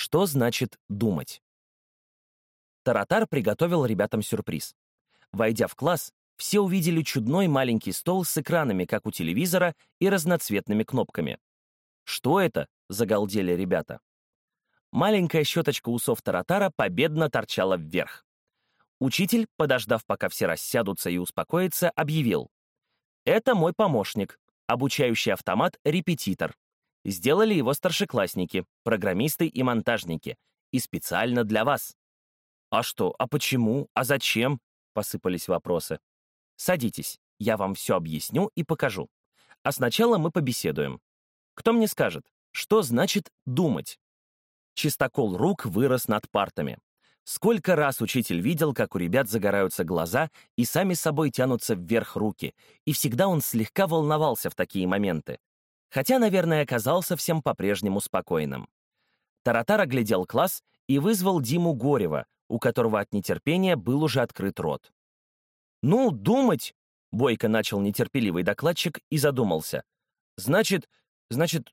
Что значит думать? Таратар приготовил ребятам сюрприз. Войдя в класс, все увидели чудной маленький стол с экранами, как у телевизора, и разноцветными кнопками. «Что это?» — загалдели ребята. Маленькая щеточка усов Таратара победно торчала вверх. Учитель, подождав, пока все рассядутся и успокоятся, объявил. «Это мой помощник, обучающий автомат «Репетитор». Сделали его старшеклассники, программисты и монтажники. И специально для вас. «А что? А почему? А зачем?» — посыпались вопросы. «Садитесь, я вам все объясню и покажу. А сначала мы побеседуем. Кто мне скажет, что значит «думать»?» Чистокол рук вырос над партами. Сколько раз учитель видел, как у ребят загораются глаза и сами собой тянутся вверх руки, и всегда он слегка волновался в такие моменты. Хотя, наверное, оказался всем по-прежнему спокойным. Таратар оглядел класс и вызвал Диму Горева, у которого от нетерпения был уже открыт рот. «Ну, думать!» — бойко начал нетерпеливый докладчик и задумался. «Значит, значит,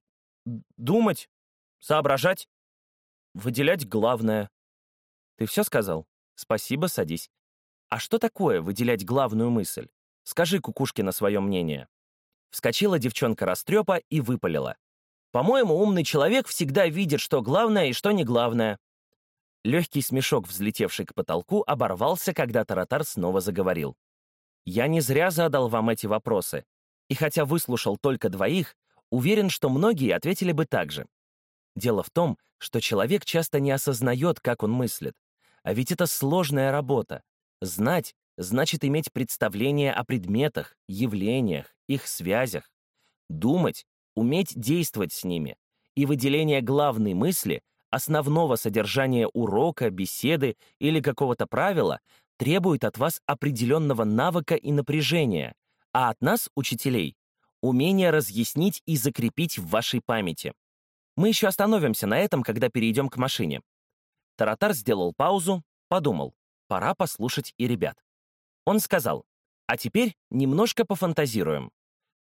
думать, соображать, выделять главное». «Ты все сказал? Спасибо, садись. А что такое выделять главную мысль? Скажи кукушке на свое мнение». Вскочила девчонка растрепа и выпалила. «По-моему, умный человек всегда видит, что главное и что не главное. Легкий смешок, взлетевший к потолку, оборвался, когда Таратар снова заговорил. «Я не зря задал вам эти вопросы. И хотя выслушал только двоих, уверен, что многие ответили бы так же. Дело в том, что человек часто не осознает, как он мыслит. А ведь это сложная работа. Знать значит иметь представление о предметах, явлениях, их связях. Думать — уметь действовать с ними. И выделение главной мысли — основного содержания урока, беседы или какого-то правила требует от вас определенного навыка и напряжения, а от нас, учителей, умение разъяснить и закрепить в вашей памяти. Мы еще остановимся на этом, когда перейдем к машине. Таратар сделал паузу, подумал, пора послушать и ребят. Он сказал, а теперь немножко пофантазируем.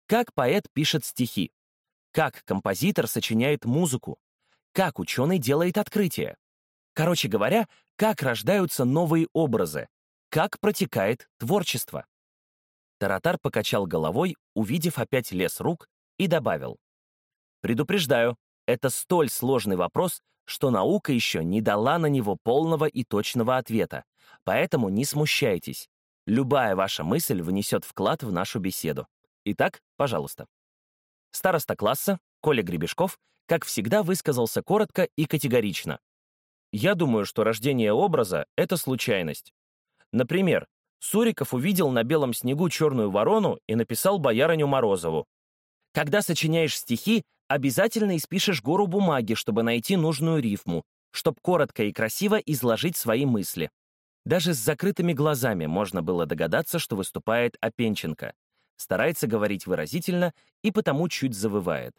Как поэт пишет стихи? Как композитор сочиняет музыку? как ученый делает открытие. Короче говоря, как рождаются новые образы, как протекает творчество. Таратар покачал головой, увидев опять лес рук, и добавил. «Предупреждаю, это столь сложный вопрос, что наука еще не дала на него полного и точного ответа, поэтому не смущайтесь. Любая ваша мысль внесет вклад в нашу беседу. Итак, пожалуйста». Староста класса, Коля Гребешков, как всегда, высказался коротко и категорично. Я думаю, что рождение образа — это случайность. Например, Суриков увидел на белом снегу черную ворону и написал боярыню Морозову. Когда сочиняешь стихи, обязательно испишешь гору бумаги, чтобы найти нужную рифму, чтобы коротко и красиво изложить свои мысли. Даже с закрытыми глазами можно было догадаться, что выступает Опенченко. Старается говорить выразительно и потому чуть завывает.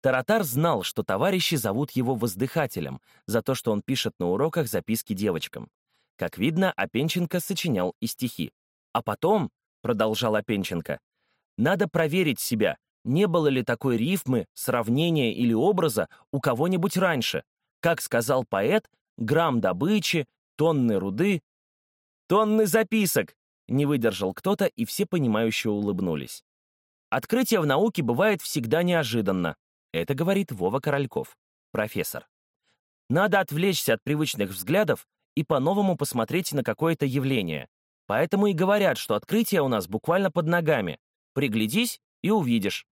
Таратар знал, что товарищи зовут его воздыхателем за то, что он пишет на уроках записки девочкам. Как видно, Опенченко сочинял и стихи. А потом, продолжал Опенченко, надо проверить себя, не было ли такой рифмы, сравнения или образа у кого-нибудь раньше. Как сказал поэт, грамм добычи, тонны руды, тонны записок, не выдержал кто-то, и все понимающе улыбнулись. Открытие в науке бывает всегда неожиданно, это говорит Вова Корольков, профессор. Надо отвлечься от привычных взглядов и по-новому посмотреть на какое-то явление. Поэтому и говорят, что открытие у нас буквально под ногами. Приглядись и увидишь.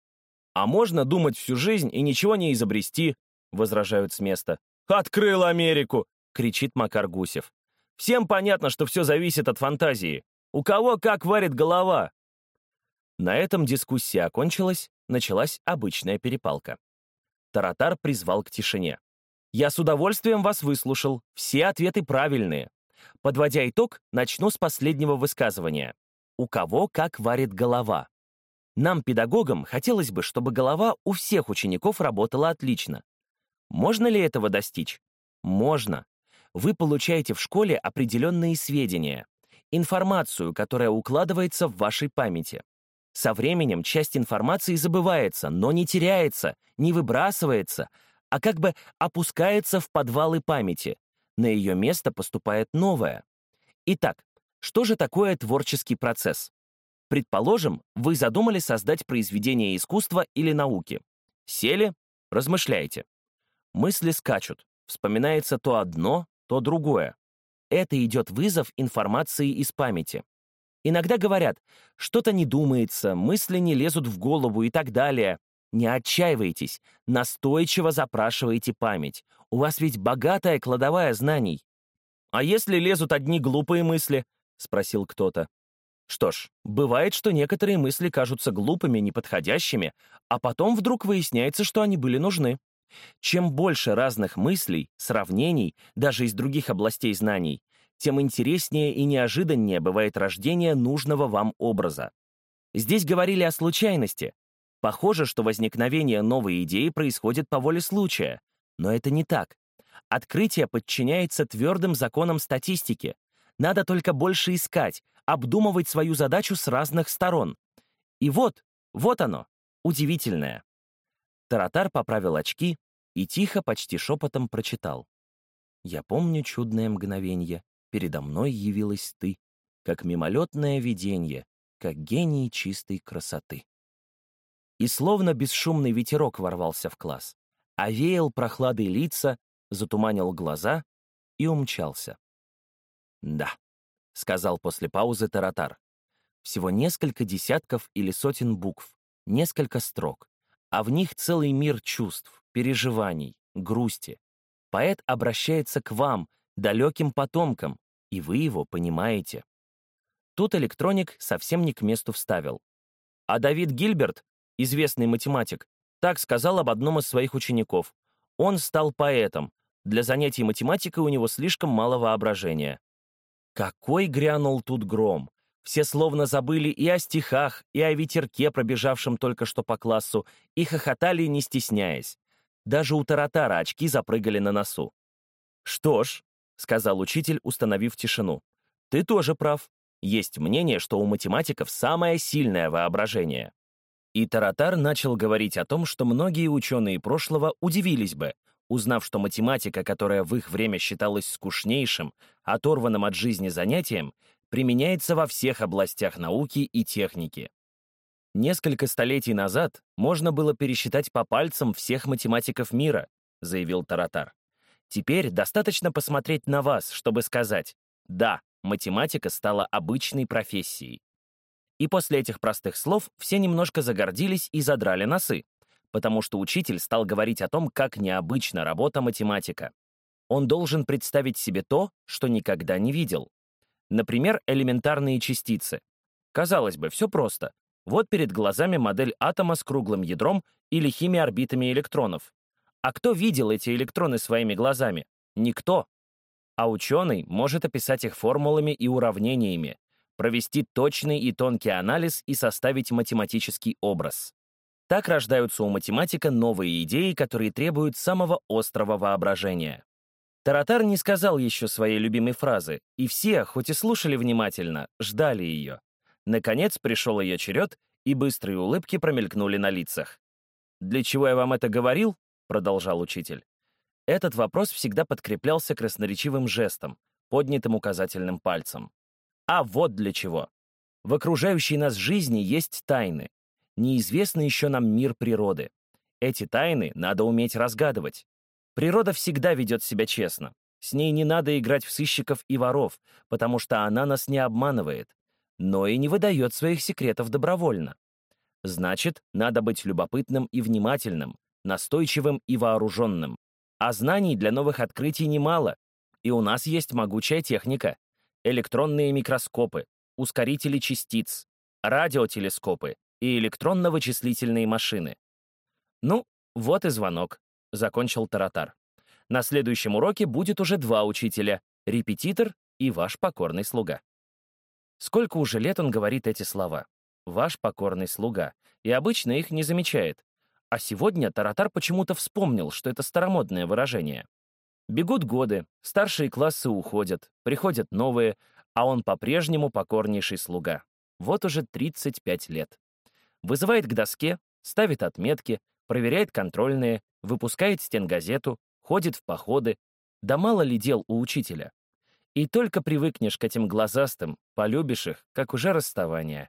А можно думать всю жизнь и ничего не изобрести, возражают с места. «Открыл Америку!» — кричит Макар Гусев. «Всем понятно, что все зависит от фантазии. У кого как варит голова?» На этом дискуссия окончилась, началась обычная перепалка. Таратар призвал к тишине. «Я с удовольствием вас выслушал. Все ответы правильные. Подводя итог, начну с последнего высказывания. У кого как варит голова? Нам, педагогам, хотелось бы, чтобы голова у всех учеников работала отлично. Можно ли этого достичь? Можно. Вы получаете в школе определенные сведения, информацию, которая укладывается в вашей памяти. Со временем часть информации забывается, но не теряется, не выбрасывается, а как бы опускается в подвалы памяти. На ее место поступает новое. Итак, что же такое творческий процесс? Предположим, вы задумали создать произведение искусства или науки. Сели, размышляете. Мысли скачут, вспоминается то одно, то другое. Это идет вызов информации из памяти. Иногда говорят, что-то не думается, мысли не лезут в голову и так далее. Не отчаивайтесь, настойчиво запрашивайте память. У вас ведь богатая кладовая знаний. «А если лезут одни глупые мысли?» — спросил кто-то. Что ж, бывает, что некоторые мысли кажутся глупыми, неподходящими, а потом вдруг выясняется, что они были нужны. Чем больше разных мыслей, сравнений, даже из других областей знаний, тем интереснее и неожиданнее бывает рождение нужного вам образа. Здесь говорили о случайности. Похоже, что возникновение новой идеи происходит по воле случая. Но это не так. Открытие подчиняется твердым законам статистики. Надо только больше искать, обдумывать свою задачу с разных сторон. И вот, вот оно, удивительное. Таратар поправил очки и тихо, почти шепотом прочитал. «Я помню чудное мгновенье, передо мной явилась ты, как мимолетное виденье, как гений чистой красоты». И словно бесшумный ветерок ворвался в класс, овеял прохладой лица, затуманил глаза и умчался. «Да», — сказал после паузы Таратар, «всего несколько десятков или сотен букв, несколько строк, а в них целый мир чувств, переживаний, грусти. Поэт обращается к вам, далеким потомкам, и вы его понимаете. Тут электроник совсем не к месту вставил. А Давид Гильберт, известный математик, так сказал об одном из своих учеников. Он стал поэтом. Для занятий математикой у него слишком мало воображения. Какой грянул тут гром! Все словно забыли и о стихах, и о ветерке, пробежавшем только что по классу, и хохотали, не стесняясь. Даже у Таратара очки запрыгали на носу. «Что ж», — сказал учитель, установив тишину, — «ты тоже прав. Есть мнение, что у математиков самое сильное воображение». И Таратар начал говорить о том, что многие ученые прошлого удивились бы, узнав, что математика, которая в их время считалась скучнейшим, оторванным от жизни занятием, применяется во всех областях науки и техники. Несколько столетий назад можно было пересчитать по пальцам всех математиков мира, заявил Таратар. Теперь достаточно посмотреть на вас, чтобы сказать, да, математика стала обычной профессией. И после этих простых слов все немножко загордились и задрали носы, потому что учитель стал говорить о том, как необычна работа математика. Он должен представить себе то, что никогда не видел. Например, элементарные частицы. Казалось бы, все просто. Вот перед глазами модель атома с круглым ядром или химиорбитами электронов. А кто видел эти электроны своими глазами? Никто. А ученый может описать их формулами и уравнениями, провести точный и тонкий анализ и составить математический образ. Так рождаются у математика новые идеи, которые требуют самого острого воображения. Таратар не сказал еще своей любимой фразы, и все, хоть и слушали внимательно, ждали ее. Наконец пришел ее черед, и быстрые улыбки промелькнули на лицах. «Для чего я вам это говорил?» — продолжал учитель. Этот вопрос всегда подкреплялся красноречивым жестом, поднятым указательным пальцем. А вот для чего. В окружающей нас жизни есть тайны. Неизвестный еще нам мир природы. Эти тайны надо уметь разгадывать. Природа всегда ведет себя честно. С ней не надо играть в сыщиков и воров, потому что она нас не обманывает, но и не выдает своих секретов добровольно. Значит, надо быть любопытным и внимательным, настойчивым и вооруженным. А знаний для новых открытий немало, и у нас есть могучая техника. Электронные микроскопы, ускорители частиц, радиотелескопы и электронно-вычислительные машины. Ну, вот и звонок. — закончил Таратар. «На следующем уроке будет уже два учителя — репетитор и ваш покорный слуга». Сколько уже лет он говорит эти слова? «Ваш покорный слуга», и обычно их не замечает. А сегодня Таратар почему-то вспомнил, что это старомодное выражение. Бегут годы, старшие классы уходят, приходят новые, а он по-прежнему покорнейший слуга. Вот уже 35 лет. Вызывает к доске, ставит отметки, проверяет контрольные, выпускает стенгазету, ходит в походы. Да мало ли дел у учителя. И только привыкнешь к этим глазастым, полюбишь их, как уже расставание.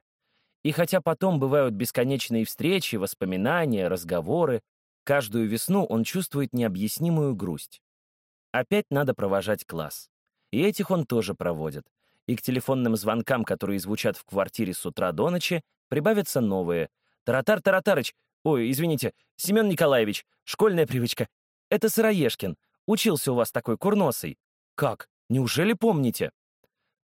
И хотя потом бывают бесконечные встречи, воспоминания, разговоры, каждую весну он чувствует необъяснимую грусть. Опять надо провожать класс. И этих он тоже проводит. И к телефонным звонкам, которые звучат в квартире с утра до ночи, прибавятся новые. «Таратар Таратарыч! Ой, извините, Семен Николаевич, школьная привычка. Это Сыроежкин. Учился у вас такой курносый. Как? Неужели помните?»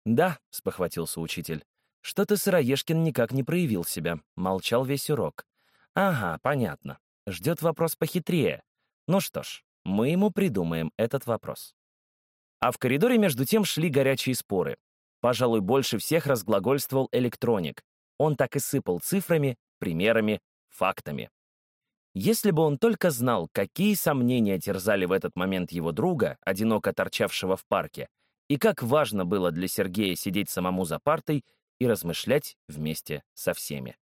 «Да», — спохватился учитель. Что-то Сыроежкин никак не проявил себя, молчал весь урок. «Ага, понятно. Ждет вопрос похитрее. Ну что ж, мы ему придумаем этот вопрос». А в коридоре между тем шли горячие споры. Пожалуй, больше всех разглагольствовал электроник. Он так и сыпал цифрами, примерами, фактами. Если бы он только знал, какие сомнения терзали в этот момент его друга, одиноко торчавшего в парке, и как важно было для Сергея сидеть самому за партой и размышлять вместе со всеми.